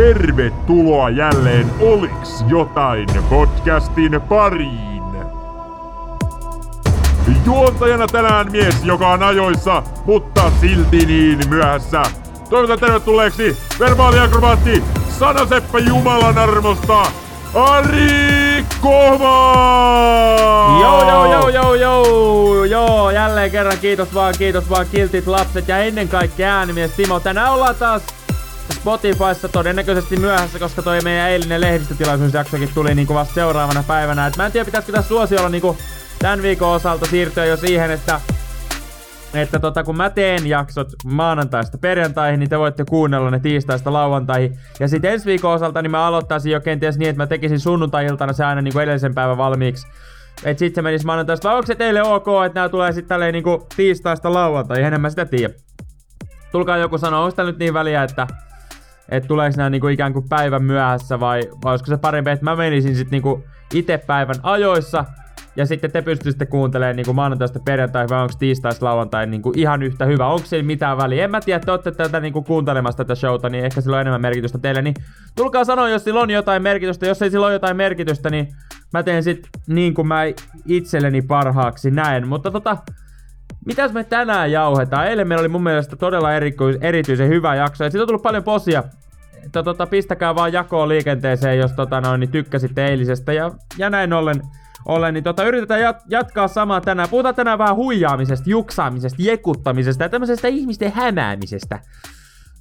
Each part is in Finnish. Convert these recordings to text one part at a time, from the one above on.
Tervetuloa jälleen Oliks jotain podcastin pariin. Juontajana tänään mies, joka on ajoissa, mutta silti niin myöhässä. Toivotan tervetulleeksi verbaaliakrobaatti Sanaseppä Jumalan armosta, Ari Kohma! Joo, joo, joo, joo, joo, joo, jälleen kerran kiitos vaan, kiitos vaan kiltit lapset ja ennen kaikkea äänimies Timo. Tänään ollaan taas Spotifyssa todennäköisesti myöhässä, koska toi meidän eilinen lehdistötilaisuusjaksokin tuli niinku vasta seuraavana päivänä. Et mä en tiedä, pitäisikö tässä suosiolla niinku tämän viikon osalta siirtyä jo siihen, että että tota, kun mä teen jaksot maanantaista perjantaihin, niin te voitte kuunnella ne tiistaista lauantaihin. Ja sitten ensi viikon osalta niin mä aloittaisin jo kenties niin, että mä tekisin sunnuntai-iltana se aina niin kuin edellisen päivän valmiiksi. Et sit se menisi maanantaista. Vai onko se teille ok, että nämä tulee sitten tälleen niinku tiistaista lauantaihin? Enemmän sitä tiedä. Tulkaa joku sanoa, onko nyt niin väliä, että että tuleeko nämä niinku ikään kuin päivän myöhässä vai, vai olisiko se parempi, että mä menisin sitten niinku itse päivän ajoissa ja sitten te pystyisitte kuuntelemaan niinku maanantaista perjantai vai onko tiistaista lauantai niinku ihan yhtä hyvä. Onko siellä mitään väliä? En mä tiedä, että olette tätä niinku kuuntelemassa tätä showta, niin ehkä sillä on enemmän merkitystä teille. Niin tulkaa sanoa, jos sillä on jotain merkitystä. Jos ei sillä ole jotain merkitystä, niin mä teen sit niin kuin mä itselleni parhaaksi näen. Mutta tota, mitäs me tänään jauhetaan? Eilen meillä oli mun mielestä todella erityis- erityisen hyvä jakso. Ja siitä on tullut paljon posia. Että tota, pistäkää vaan jakoon liikenteeseen, jos tota, noin, niin tykkäsitte eilisestä. Ja, ja näin ollen, ollen niin tota, yritetään jat- jatkaa samaa tänään. Puhutaan tänään vähän huijaamisesta, juksaamisesta, jekuttamisesta ja tämmöisestä ihmisten hämäämisestä.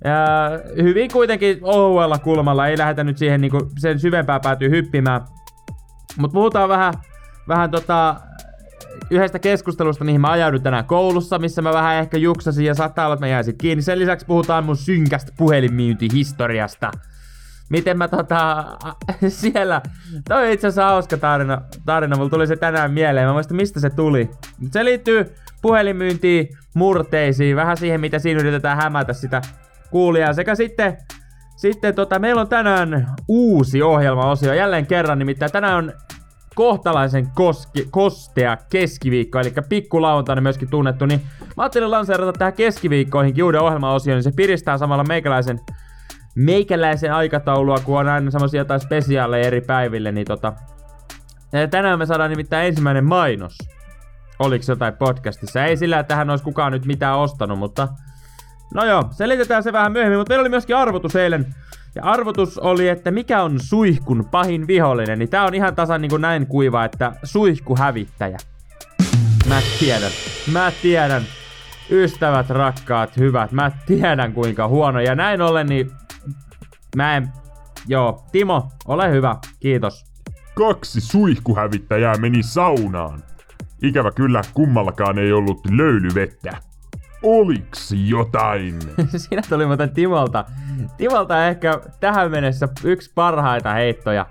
Ja hyvin kuitenkin ohuella kulmalla, ei lähdetä nyt siihen niinku sen syvempää päätyy hyppimään. Mutta puhutaan vähän, vähän tota, yhdestä keskustelusta, mihin mä ajaudun tänään koulussa, missä mä vähän ehkä juksasin ja saattaa olla, että mä jäisin kiinni. Sen lisäksi puhutaan mun synkästä puhelinmyyntihistoriasta. Miten mä tota, siellä, toi on itse asiassa hauska tarina, tarina, mulla tuli se tänään mieleen, mä muistan mistä se tuli. Se liittyy puhelinmyyntiin, murteisiin, vähän siihen mitä siinä yritetään hämätä sitä kuulijaa, sekä sitten sitten tota, meillä on tänään uusi ohjelmaosio jälleen kerran, nimittäin tänään on kohtalaisen koski, kostea keskiviikko, eli pikkulauantaina myöskin tunnettu, niin mä ajattelin lanseerata tähän keskiviikkoihin uuden ohjelmaosion, niin se piristää samalla meikäläisen, meikäläisen aikataulua, kun on aina semmosia jotain spesiaaleja eri päiville, niin tota, ja tänään me saadaan nimittäin ensimmäinen mainos. Oliko jotain podcastissa? Ei sillä, että tähän olisi kukaan nyt mitään ostanut, mutta No joo, selitetään se vähän myöhemmin, mutta meillä oli myöskin arvotus eilen. Ja arvotus oli, että mikä on suihkun pahin vihollinen, niin tää on ihan tasan niin kuin näin kuiva, että suihkuhävittäjä. Mä tiedän, mä tiedän. Ystävät, rakkaat, hyvät, mä tiedän kuinka huono. Ja näin ollen, niin mä en... Joo, Timo, ole hyvä, kiitos. Kaksi suihkuhävittäjää meni saunaan. Ikävä kyllä kummallakaan ei ollut löylyvettä. Oliks jotain? Siinä tuli muuten Timolta. Timolta ehkä tähän mennessä yksi parhaita heittoja.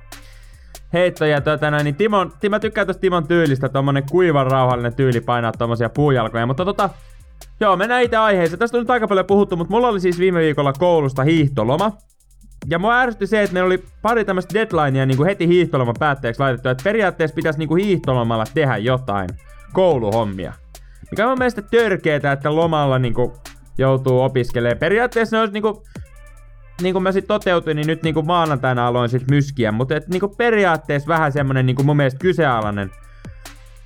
Heittoja, tota noin, niin Timon, mä tykkään tosta Timon tyylistä, tommonen kuivan rauhallinen tyyli painaa tommosia puujalkoja, mutta tota, joo, mennään itse aiheeseen. Tästä on nyt aika paljon puhuttu, mutta mulla oli siis viime viikolla koulusta hiihtoloma. Ja mua ärsytti se, että meillä oli pari tämmöistä deadlinea niin kuin heti hiihtoloman päätteeksi laitettu, että periaatteessa pitäisi niin kuin hiihtolomalla tehdä jotain kouluhommia. Mikä on mielestä törkeetä, että lomalla niinku joutuu opiskelemaan. Periaatteessa ne olisi niinku niin kuin mä sit toteutin, niin nyt niinku maanantaina aloin sit myskiä, mutta et niinku periaatteessa vähän semmonen niinku mun mielestä kysealainen,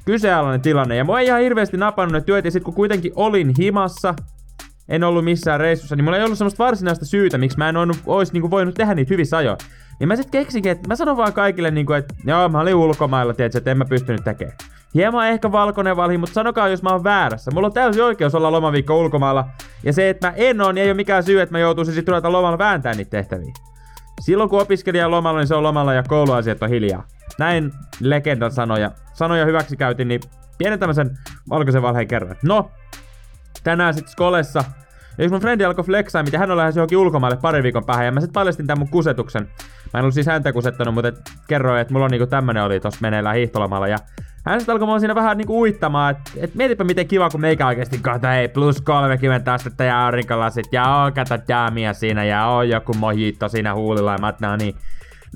kysealainen tilanne. Ja mua ei ihan hirveästi napannut ne työt, ja sit kun kuitenkin olin himassa, en ollut missään reissussa, niin mulla ei ollut semmoista varsinaista syytä, miksi mä en olisi niinku voinut tehdä niitä hyvissä ajoin. Niin mä sit keksinkin, että mä sanon vaan kaikille niinku, että joo, mä olin ulkomailla, tiedätkö, että en mä pystynyt tekemään. Hieman ehkä valkoinen valhi, mutta sanokaa jos mä oon väärässä. Mulla on täysin oikeus olla lomaviikko ulkomailla. Ja se, että mä en oo, niin ei ole mikään syy, että mä joutuisin sitten ruveta lomalla vääntää niitä tehtäviä. Silloin kun opiskelija on lomalla, niin se on lomalla ja kouluasiat on hiljaa. Näin legendan sanoja. Sanoja hyväksi käytin, niin pienen tämmösen valkoisen valheen kerran. No, tänään sitten skolessa ja jos mun frendi alkoi flexaa, miten hän on lähes johonkin ulkomaille pari viikon päähän, ja mä sitten paljastin tämän mun kusetuksen. Mä en ollut siis häntä kusettanut, mutta et kerroin, että mulla on niinku tämmönen oli tossa meneillään hiihtolomalla. Ja hän sitten alkoi mua siinä vähän niinku uittamaan, että et mietipä miten kiva, kun meikä oikeesti kohta ei plus 30 astetta ja aurinkolasit ja oo kato jaamia siinä ja oo joku mojitto siinä huulilla ja mä no niin.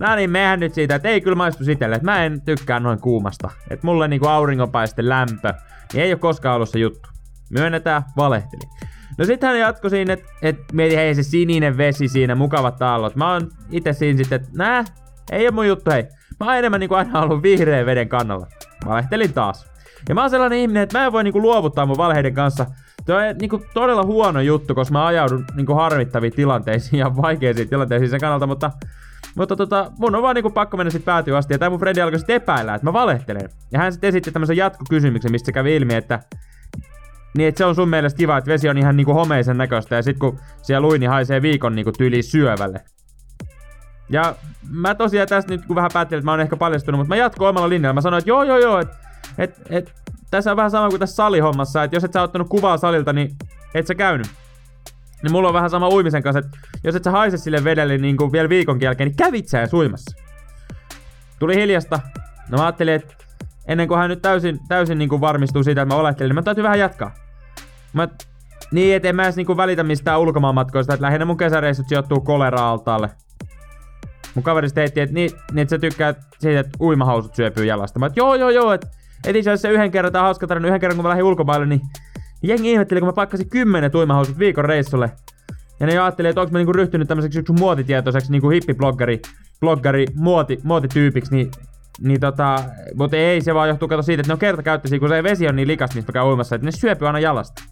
No niin, mehän nyt siitä, että ei kyllä maistu sitelle, että mä en tykkää noin kuumasta. Että mulle niinku auringonpaiste lämpö, niin ei ole koskaan ollut se juttu. Myönnetään, valehteli. No sit hän jatkoi siinä, että et mieti hei se sininen vesi siinä, mukavat tallot. Mä oon itse siinä sitten, että nää, ei oo mun juttu hei. Mä oon enemmän niinku aina ollut vihreän veden kannalla. Mä Valehtelin taas. Ja mä oon sellainen ihminen, että mä en voi niinku luovuttaa mun valheiden kanssa. Tuo on niinku todella huono juttu, koska mä ajaudun niinku harmittaviin tilanteisiin ja vaikeisiin tilanteisiin sen kannalta, mutta mutta tota, mun on vaan niinku pakko mennä sit päätyä asti. Ja tää mun Fredi alkoi sit epäillä, että mä valehtelen. Ja hän sitten esitti tämmöisen jatkokysymyksen, mistä se kävi ilmi, että niin, että se on sun mielestä kiva, että vesi on ihan niinku homeisen näköistä ja sit kun siellä luin, niin haisee viikon niinku tyyli syövälle. Ja mä tosiaan tässä nyt kun vähän päättelin, että mä oon ehkä paljastunut, mutta mä jatkoin omalla linjalla. Mä sanoin, että joo joo joo, että et, et, tässä on vähän sama kuin tässä salihommassa, että jos et sä ottanut kuvaa salilta, niin et sä käynyt. Niin mulla on vähän sama uimisen kanssa, että jos et sä haise sille vedelle niin kuin vielä viikon jälkeen, niin kävit sä uimassa. Tuli hiljasta. No mä ajattelin, että ennen kuin hän nyt täysin, täysin niin kuin varmistuu siitä, että mä olettelin, niin mä täytyy vähän jatkaa. Mä, niin, et en mä edes niin kuin välitä mistään ulkomaanmatkoista, että lähinnä mun kesäreissut sijoittuu kolera-altaalle. Mun kaveri heitti, että niin, niin että sä tykkäät siitä, että uimahausut syöpyy jalasta. Mä et, joo joo joo, että et itse asiassa yhden kerran, on hauska tarina, yhden kerran kun mä lähdin ulkomaille, niin jengi ihmetteli, kun mä paikkasin kymmenen uimahausut viikon reissulle. Ja ne ajatteli, että onko mä niinku ryhtynyt tämmöiseksi yksi muotitietoiseksi niinku hippibloggeri, bloggeri, muoti, muotityypiksi, niin niin tota, mutta ei se vaan johtuu kato siitä, että ne on kertakäyttöisiä, kun se vesi on niin likas, mistä käy uimassa, että ne syöpyy aina jalasta.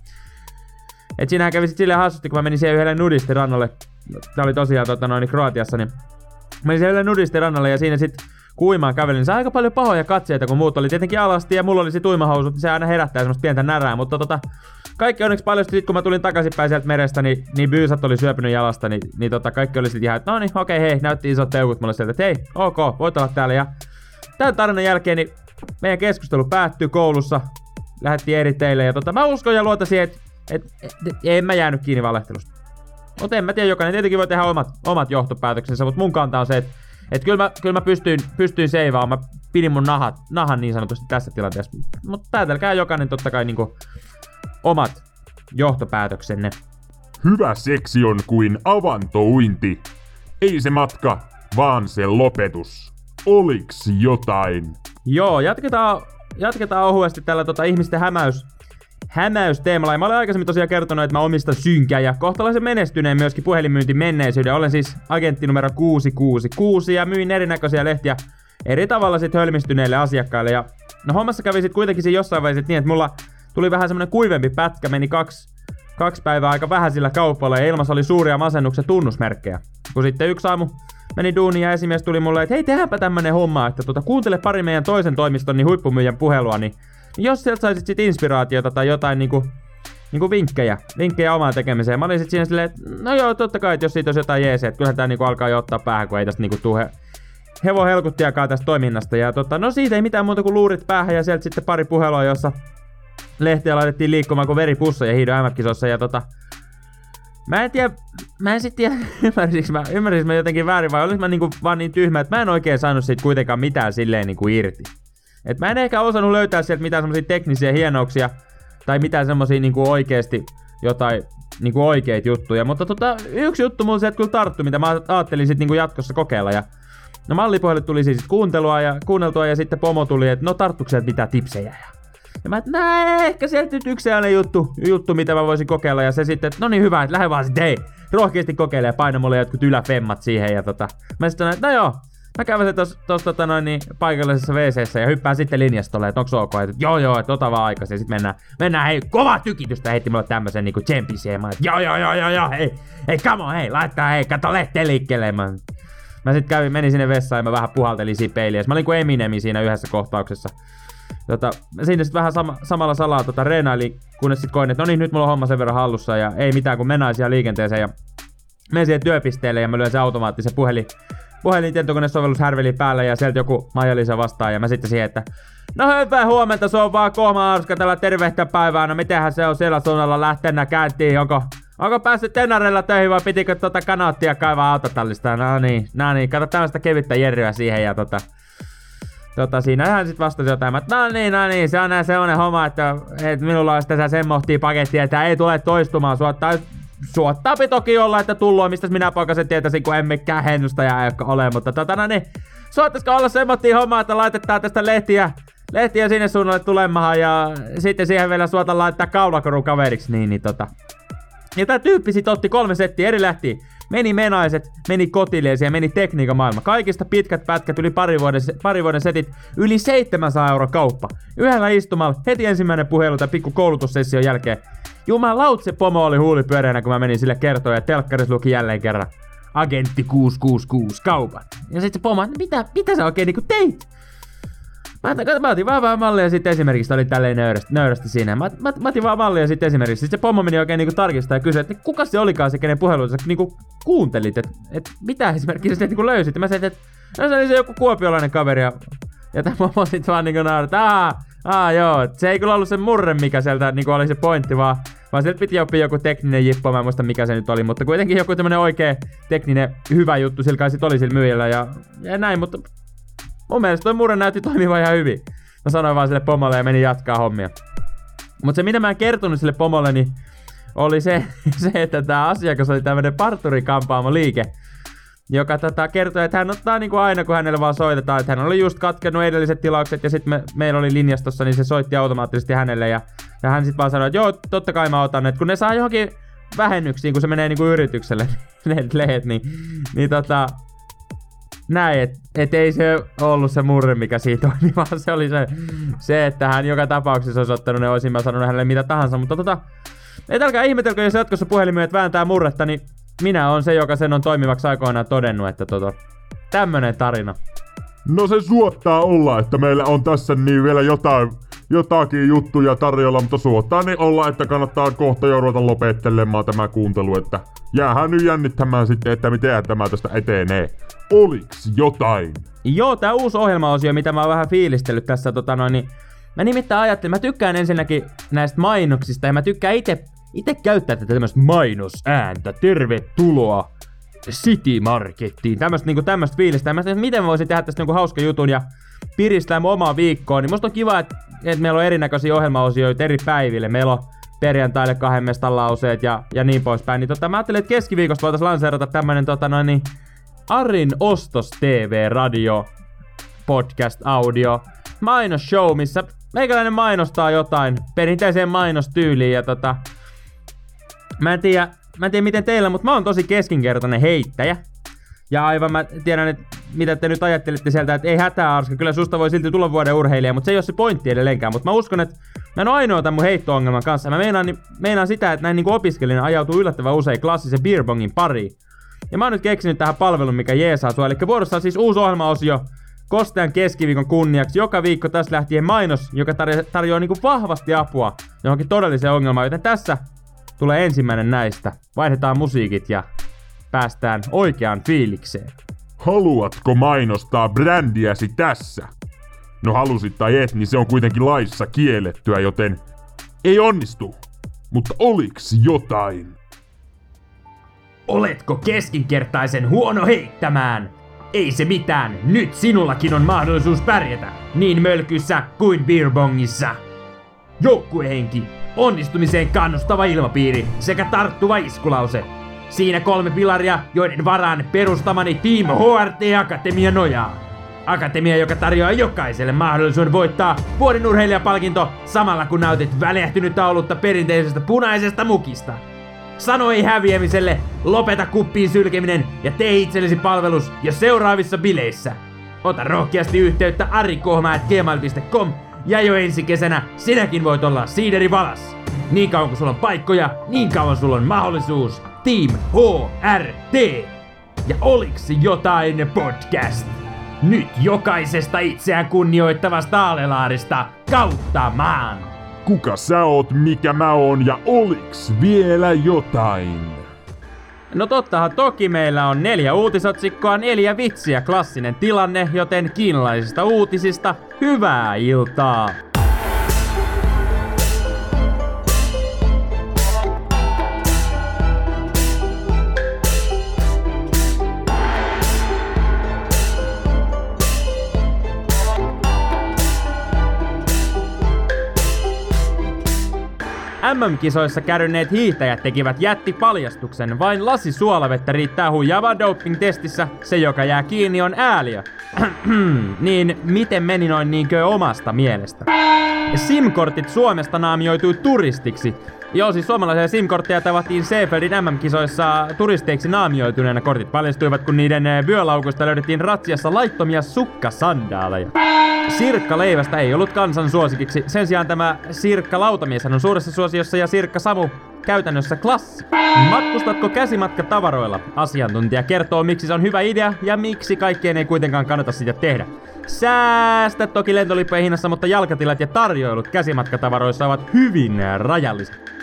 Et siinähän kävi sit silleen hassusti, kun mä menin siihen yhdelle nudistirannalle. Tää oli tosiaan tota, noin Kroatiassa, niin menin siihen yhdelle nudistirannalle ja siinä sit kuimaan kävelin, niin sai aika paljon pahoja katseita, kun muut oli tietenkin alasti ja mulla oli sit uimahousut, niin se aina herättää semmoista pientä närää, mutta tota, kaikki onneksi paljon sit, kun mä tulin takaisinpäin sieltä merestä, niin, niin byysat oli syöpynyt jalasta, niin, niin tota, kaikki oli sitten ihan, että no niin, okei, hei, näytti isot teukut mulle sieltä, että hei, ok, voit olla täällä. Ja tämän tarinan jälkeen niin meidän keskustelu päättyi koulussa, lähdettiin eri teille, ja tota, mä uskon ja luotan siihen, että et, et, et, en mä jäänyt kiinni valehtelusta. Mutta en mä tiedä, jokainen tietenkin voi tehdä omat, omat johtopäätöksensä, mutta mun kanta on se, että et kyllä mä, kyllä mä pystyin, pystyin seivaamaan, mä pidin mun nahat, nahan niin sanotusti tässä tilanteessa. Mutta päätelkää jokainen totta kai niinku omat johtopäätöksenne. Hyvä seksi on kuin avantouinti. Ei se matka, vaan se lopetus. Oliks jotain? Joo, jatketaan, jatketaan ohuesti tällä tota, ihmisten hämäys, hämäysteemalla. Ja mä olen aikaisemmin tosiaan kertonut, että mä omistan synkää ja kohtalaisen menestyneen myöskin puhelinmyynti menneisyyden. Olen siis agentti numero 666 ja myin erinäköisiä lehtiä eri tavalla sit hölmistyneille asiakkaille. Ja no hommassa kävi sit kuitenkin siinä jossain vaiheessa niin, että mulla tuli vähän semmonen kuivempi pätkä, meni kaksi, kaksi päivää aika vähän sillä kaupalla ja ilmassa oli suuria masennuksen tunnusmerkkejä. Kun sitten yksi aamu meni duuni ja esimies tuli mulle, että hei tehdäänpä tämmönen homma, että tota, kuuntele pari meidän toisen toimiston niin huippumyyjän puhelua, niin jos sieltä saisit sit inspiraatiota tai jotain niinku, niinku vinkkejä, vinkkejä omaan tekemiseen. Mä olin sit siinä silleen, että no joo, totta kai, että jos siitä olisi jotain jeesiä, että kyllähän tää niinku alkaa jo ottaa päähän, kun ei tästä niinku tuu he, helkuttiakaan tästä toiminnasta. Ja tota, no siitä ei mitään muuta kuin luurit päähän ja sieltä sitten pari puhelua, jossa lehtiä laitettiin liikkumaan kuin veripussa ja hiidon MM-kisossa. Ja tota, Mä en tiedä, mä en sit tiedä, ymmärsinkö mä, mä jotenkin väärin vai olis mä niinku vaan niin tyhmä, että mä en oikein saanut siitä kuitenkaan mitään silleen niinku irti. Et mä en ehkä osannut löytää sieltä mitään semmosia teknisiä hienouksia tai mitään semmosia niinku oikeesti jotain niinku oikeita juttuja. Mutta tota, yksi juttu mulla sieltä kyllä tarttu, mitä mä ajattelin sit niinku jatkossa kokeilla. Ja no mallipuhelle tuli siis kuuntelua ja kuunneltua ja sitten pomo tuli, että no tarttuuko sieltä mitään tipsejä. Ja, ja mä, että ehkä sieltä nyt yksi sellainen juttu, juttu, mitä mä voisin kokeilla. Ja se sitten, että no niin hyvä, että lähde vaan sitten, hei, rohkeasti kokeile ja paina mulle jotkut yläfemmat siihen. Ja tota, mä sitten sanoin, että no joo, Mä kävin tuossa tota noin, niin, paikallisessa wc ja hyppään sitten linjastolle, että onks ok, että joo joo, että ota vaan aikaisin. Sitten mennään, mennään hei, kova tykitystä heitti mulle tämmösen niinku tsempisiä. Mä joo joo joo joo joo, hei, hei, come on, hei, laittaa hei, kato lehteen liikkeelle. Mä, mä sit kävin, menin sinne vessaan ja mä vähän puhaltelin siinä peiliä. Mä olin kuin Eminemi siinä yhdessä kohtauksessa. Tota, siinä sitten vähän sama, samalla salaa tota, reenailin, kunnes sitten koin, että no niin, nyt mulla on homma sen verran hallussa ja ei mitään, kun mennään siellä liikenteeseen ja menen siihen työpisteelle ja mä lyön se automaattisen puhelin, puhelin tietokonesovellus härveli päälle ja sieltä joku Maija vastaa ja mä sitten siihen, että No hyvää huomenta, se on vaan Kohma Arska tällä tervehtä päivää. No mitenhän se on siellä suunnalla lähtenä käyntiin, onko Onko päässyt Tenarella töihin vai pitikö tota kanaattia kaivaa autotallista? No niin, no niin, kato tämmöstä kevyttä jerryä siihen ja tota... Tota, siinähän sit vastasi jotain, että no niin, no niin, se on näin sellainen homma, että, että minulla on tässä semmohtia pakettia, että ei tule toistumaan. Suottaa, suottaapi toki olla, että tullut, mistä minä poikasen tietäisin, kun emme mikään ennustaja joka ole, mutta tota no niin, suottaisiko olla semmohtia hommaa, että laitetaan tästä lehtiä, lehtiä sinne suunnalle tulemahan ja sitten siihen vielä suota laittaa kaulakorun kaveriksi, niin, niin tota, Ja tää tyyppi sit otti kolme settiä eri lähti. Meni menaiset, meni kotileesi ja meni tekniikan maailma. Kaikista pitkät pätkät yli pari vuoden, pari vuoden setit, yli 700 euro kauppa. Yhdellä istumalla, heti ensimmäinen puhelu tai pikku koulutussession jälkeen. Jumalaut se pomo oli huulipyöreänä, kun mä menin sille kertoa ja telkkaris luki jälleen kerran. Agentti 666 kaupat. Ja sitten se pomo, mitä, mitä sä oikein niinku teit? Mä, mä otin vaan, vaan mallia sitten esimerkiksi, oli tälleen nöyrästi, nöyrästi siinä. Mä, mä, mä otin vaan mallia sitten esimerkiksi. Sitten se pommo meni oikein niinku tarkistaa ja kysyi, että kuka se olikaan se, kenen puhelu sä niinku kuuntelit, että et mitä esimerkiksi sä niinku löysit. Ja mä sanoin, että no se oli se joku kuopiolainen kaveri ja, ja tämä pommo sitten vaan niinku nauri, että aah, aah joo, se ei kyllä ollut se murre, mikä sieltä niinku oli se pointti, vaan vaan sieltä piti oppia joku tekninen jippo, mä en muista mikä se nyt oli, mutta kuitenkin joku tämmönen oikee tekninen hyvä juttu sillä kai sit oli sillä myyjällä ja, ja näin, mutta mun mielestä toi murre näytti toimivan ihan hyvin. Mä sanoin vaan sille pomolle ja menin jatkaa hommia. Mutta se mitä mä en kertonut sille pomolle, niin oli se, se että tämä asiakas oli tämmönen parturikampaamo liike, joka tota, kertoi, että hän ottaa niin kuin aina, kun hänelle vaan soitetaan, että hän oli just katkenut edelliset tilaukset ja sitten me, meillä oli linjastossa, niin se soitti automaattisesti hänelle ja, ja hän sitten vaan sanoi, että joo, totta kai mä otan, että kun ne saa johonkin vähennyksiin, kun se menee niin kuin yritykselle ne lehet, niin, niin tota, näin, että et ei se ollut se murre, mikä siitä oli, vaan se oli se, se että hän joka tapauksessa olisi ottanut ne, olisin mä sanonut hänelle mitä tahansa, mutta tota, et älkää ihmetelkö, jos jatkossa puhelimyöt vääntää murretta, niin minä on se, joka sen on toimivaksi aikoinaan todennut, että tota, tämmönen tarina. No se suottaa olla, että meillä on tässä niin vielä jotain, jotakin juttuja tarjolla, mutta suottaa niin olla, että kannattaa kohta jo ruveta lopettelemaan tämä kuuntelu, että jäähän nyt jännittämään sitten, että miten tämä tästä etenee. Oliks jotain? Joo, tää uusi ohjelmaosio, mitä mä oon vähän fiilistellyt tässä, tota noin, niin Mä nimittäin ajattelin, mä tykkään ensinnäkin näistä mainoksista ja mä tykkään itse itse käyttää tätä tämmöistä mainosääntä. Tervetuloa City Markettiin. Tämmöistä niinku tämmöistä fiilistä. Mä sanoin, miten mä voisin tehdä tästä niinku hauska jutun ja piristää mun omaa viikkoa. Niin musta on kiva, että, että meillä on erinäköisiä ohjelmaosioita eri päiville. Meillä on perjantaille kahden mestan lauseet ja, ja niin poispäin. Niin tota, mä ajattelin, että keskiviikosta voitaisiin lanseerata tämmönen tota noin, niin Arin Ostos TV Radio podcast audio mainosshow, missä meikäläinen mainostaa jotain perinteiseen mainostyyliin ja tota, Mä en tiedä, mä en tiedä miten teillä, mutta mä oon tosi keskinkertainen heittäjä. Ja aivan mä tiedän, että mitä te nyt ajattelitte sieltä, että ei hätää Arska, kyllä susta voi silti tulla vuoden urheilija, mutta se ei ole se pointti edelleenkään. Mutta mä uskon, että mä en ole ainoa tämän mun heitto-ongelman kanssa. Mä meinaan, meinaan sitä, että näin niin opiskelijana ajautuu yllättävän usein klassisen beerbongin pariin. Ja mä oon nyt keksinyt tähän palvelun, mikä jeesaa sua. Eli vuorossa on siis uusi ohjelmaosio Kostean keskiviikon kunniaksi. Joka viikko tässä lähtien mainos, joka tarjo- tarjoaa niin vahvasti apua johonkin todelliseen ongelmaan. Joten tässä tulee ensimmäinen näistä. Vaihdetaan musiikit ja päästään oikeaan fiilikseen. Haluatko mainostaa brändiäsi tässä? No halusit tai et, niin se on kuitenkin laissa kiellettyä, joten ei onnistu. Mutta oliks jotain? Oletko keskinkertaisen huono heittämään? Ei se mitään, nyt sinullakin on mahdollisuus pärjätä, niin mölkyssä kuin beerbongissa. Joukkuehenki, onnistumiseen kannustava ilmapiiri sekä tarttuva iskulause. Siinä kolme pilaria, joiden varaan perustamani Team HRT Akatemia nojaa. Akatemia, joka tarjoaa jokaiselle mahdollisuuden voittaa vuoden urheilijapalkinto samalla kun nautit välähtynyttä olutta perinteisestä punaisesta mukista. Sano ei häviämiselle, lopeta kuppiin sylkeminen ja tee itsellesi palvelus jo seuraavissa bileissä. Ota rohkeasti yhteyttä arikohma.gmail.com ja jo ensi kesänä sinäkin voit olla siideri valas. Niin kauan kun sulla on paikkoja, niin kauan sulla on mahdollisuus. Team HRT. Ja oliks jotain podcast? Nyt jokaisesta itseään kunnioittavasta alelaarista kautta maan. Kuka sä oot, mikä mä oon ja oliks vielä jotain? No tottahan toki meillä on neljä uutisotsikkoa, neljä vitsiä, klassinen tilanne, joten kiinalaisista uutisista hyvää iltaa! MM-kisoissa kärryneet hiihtäjät tekivät jättipaljastuksen. Vain lasi suolavettä riittää huijaavaan doping-testissä. Se, joka jää kiinni, on ääliö. niin miten meni noin niinkö omasta mielestä? SIM-kortit Suomesta naamioitui turistiksi. Joo, siis suomalaisia SIM-kortteja tavattiin Seefeldin MM-kisoissa turisteiksi naamioituneena. Kortit paljastuivat, kun niiden eh, vyölaukusta löydettiin ratsiassa laittomia sukkasandaaleja. Sirkka leivästä ei ollut kansan suosikiksi. Sen sijaan tämä Sirkka lautamies on suuressa suosiossa ja Sirkka Samu käytännössä klassi. Matkustatko käsimatka tavaroilla? Asiantuntija kertoo, miksi se on hyvä idea ja miksi kaikkeen ei kuitenkaan kannata sitä tehdä. Säästä toki lentolippujen hinnassa, mutta jalkatilat ja tarjoilut käsimatkatavaroissa ovat hyvin rajalliset.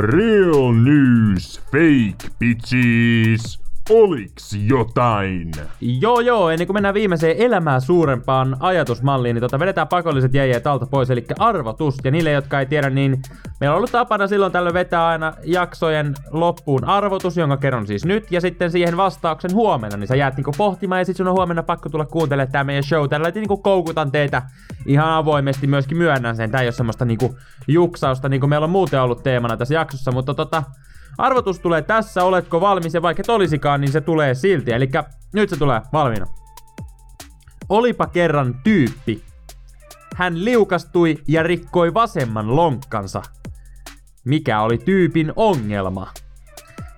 Real news, fake bitches. Oliks jotain? Joo joo, ennen kuin mennään viimeiseen elämää suurempaan ajatusmalliin, niin tota vedetään pakolliset jäijät alta pois, eli arvotus. Ja niille, jotka ei tiedä, niin meillä on ollut tapana silloin tällöin vetää aina jaksojen loppuun arvotus, jonka kerron siis nyt, ja sitten siihen vastauksen huomenna, niin sä jäät niinku pohtimaan, ja sitten sun on huomenna pakko tulla kuuntelemaan tää meidän show. Tällä niinku koukutan teitä ihan avoimesti, myöskin myönnän sen, tää ei ole semmoista niinku juksausta, niin kuin meillä on muuten ollut teemana tässä jaksossa, mutta tota, Arvotus tulee tässä, oletko valmis ja vaikka et olisikaan, niin se tulee silti. Eli nyt se tulee valmiina. Olipa kerran tyyppi. Hän liukastui ja rikkoi vasemman lonkkansa. Mikä oli tyypin ongelma?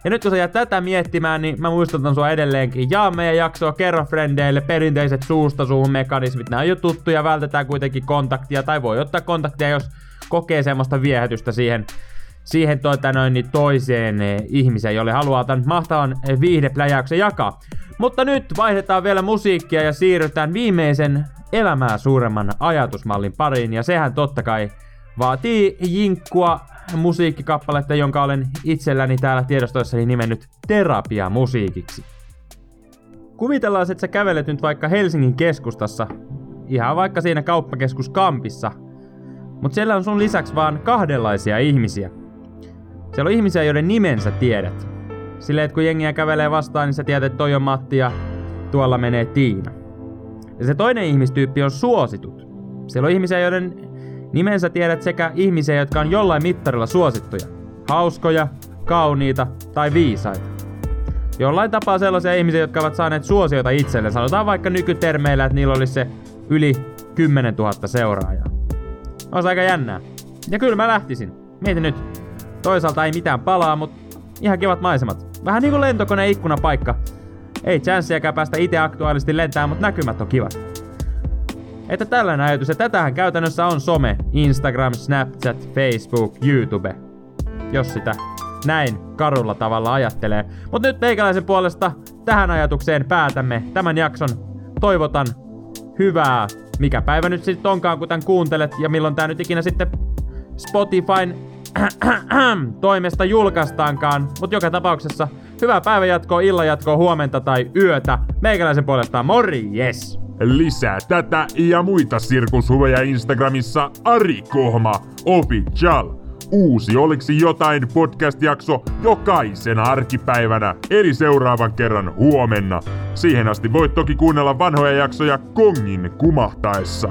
Ja nyt kun sä jäät tätä miettimään, niin mä muistutan sua edelleenkin. Jaa meidän jaksoa, kerro frendeille, perinteiset suusta suuhun mekanismit. Nämä on jo tuttuja, vältetään kuitenkin kontaktia. Tai voi ottaa kontaktia, jos kokee semmoista viehätystä siihen siihen tuota noin, niin toiseen eh, ihmiseen, jolle haluaa tämän mahtavan eh, viihdepläjäyksen jakaa. Mutta nyt vaihdetaan vielä musiikkia ja siirrytään viimeisen elämää suuremman ajatusmallin pariin. Ja sehän totta kai vaatii jinkkua musiikkikappaletta, jonka olen itselläni täällä tiedostoissani nimennyt terapiamusiikiksi. Kuvitellaan, että sä kävelet nyt vaikka Helsingin keskustassa, ihan vaikka siinä kauppakeskus Kampissa, mutta siellä on sun lisäksi vaan kahdenlaisia ihmisiä. Siellä on ihmisiä, joiden nimensä tiedät. Silleen, että kun jengiä kävelee vastaan, niin sä tiedät, että toi on Matti ja tuolla menee Tiina. Ja se toinen ihmistyyppi on suositut. Siellä on ihmisiä, joiden nimensä tiedät sekä ihmisiä, jotka on jollain mittarilla suosittuja. Hauskoja, kauniita tai viisaita. Jollain tapaa sellaisia ihmisiä, jotka ovat saaneet suosiota itselleen. Sanotaan vaikka nykytermeillä, että niillä olisi se yli 10 000 seuraajaa. Olisi aika jännää. Ja kyllä mä lähtisin. Mieti nyt, Toisaalta ei mitään palaa, mutta ihan kivat maisemat. Vähän niinku lentokone ikkunapaikka. Ei chanssiäkään päästä itse aktuaalisesti lentää, mutta näkymät on kivat. Että tällainen ajatus, ja tätähän käytännössä on some, Instagram, Snapchat, Facebook, YouTube. Jos sitä näin karulla tavalla ajattelee. Mutta nyt meikäläisen puolesta tähän ajatukseen päätämme tämän jakson. Toivotan hyvää, mikä päivä nyt sitten onkaan, kun tämän kuuntelet, ja milloin tää nyt ikinä sitten Spotifyn toimesta julkaistaankaan, mutta joka tapauksessa hyvää päivänjatkoa, illanjatkoa, huomenta tai yötä. Meikäläisen puolestaan morjes! Lisää tätä ja muita sirkushuveja Instagramissa Ari Kohma Official. Uusi Oliksi jotain podcast-jakso jokaisena arkipäivänä, eli seuraavan kerran huomenna. Siihen asti voit toki kuunnella vanhoja jaksoja kongin kumahtaessa.